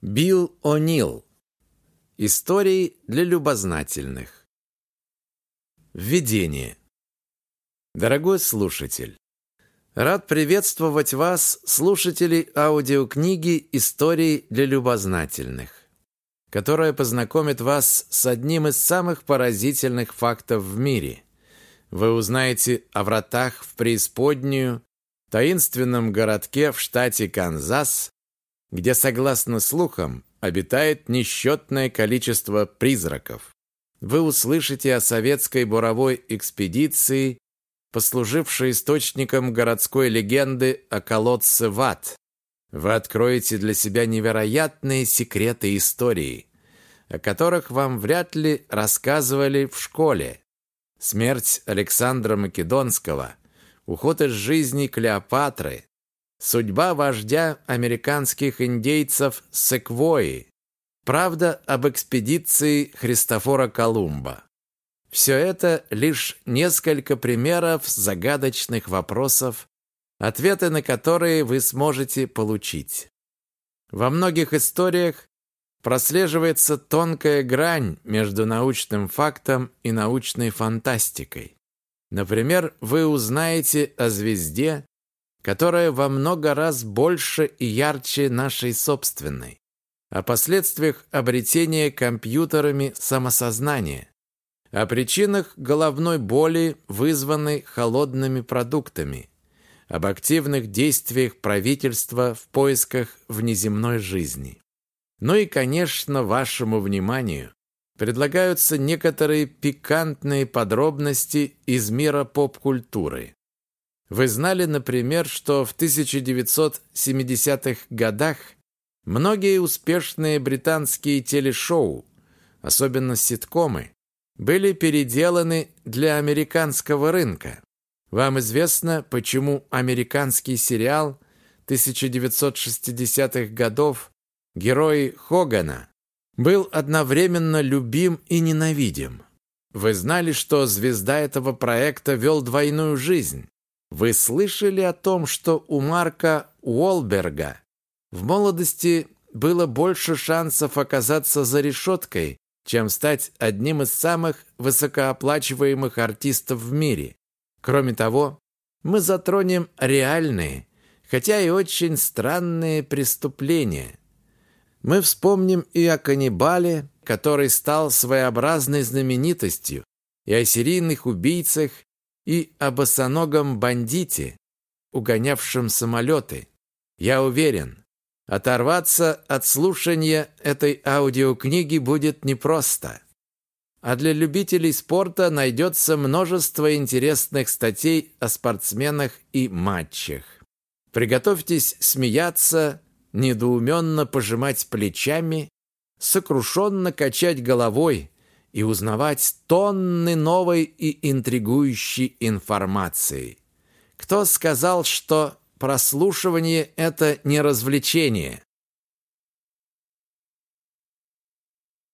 Билл О'Нил. Истории для любознательных. Введение. Дорогой слушатель, рад приветствовать вас, слушатели аудиокниги «Истории для любознательных», которая познакомит вас с одним из самых поразительных фактов в мире. Вы узнаете о вратах в преисподнюю, таинственном городке в штате Канзас, где, согласно слухам, обитает несчетное количество призраков. Вы услышите о советской буровой экспедиции, послужившей источником городской легенды о колодце Ват. Вы откроете для себя невероятные секреты истории, о которых вам вряд ли рассказывали в школе. Смерть Александра Македонского, уход из жизни Клеопатры, Судьба вождя американских индейцев Секвои. Правда об экспедиции Христофора Колумба. Все это лишь несколько примеров загадочных вопросов, ответы на которые вы сможете получить. Во многих историях прослеживается тонкая грань между научным фактом и научной фантастикой. Например, вы узнаете о звезде, которая во много раз больше и ярче нашей собственной, о последствиях обретения компьютерами самосознания, о причинах головной боли, вызванной холодными продуктами, об активных действиях правительства в поисках внеземной жизни. Ну и, конечно, вашему вниманию предлагаются некоторые пикантные подробности из мира поп-культуры. Вы знали, например, что в 1970-х годах многие успешные британские телешоу, особенно ситкомы, были переделаны для американского рынка. Вам известно, почему американский сериал 1960-х годов «Герои Хогана» был одновременно любим и ненавидим. Вы знали, что звезда этого проекта вел двойную жизнь. Вы слышали о том, что у Марка Уолберга в молодости было больше шансов оказаться за решеткой, чем стать одним из самых высокооплачиваемых артистов в мире. Кроме того, мы затронем реальные, хотя и очень странные преступления. Мы вспомним и о каннибале, который стал своеобразной знаменитостью, и о серийных убийцах, и о босоногом бандите, угонявшем самолеты. Я уверен, оторваться от слушания этой аудиокниги будет непросто. А для любителей спорта найдется множество интересных статей о спортсменах и матчах. Приготовьтесь смеяться, недоуменно пожимать плечами, сокрушенно качать головой, и узнавать тонны новой и интригующей информации. Кто сказал, что прослушивание – это не развлечение?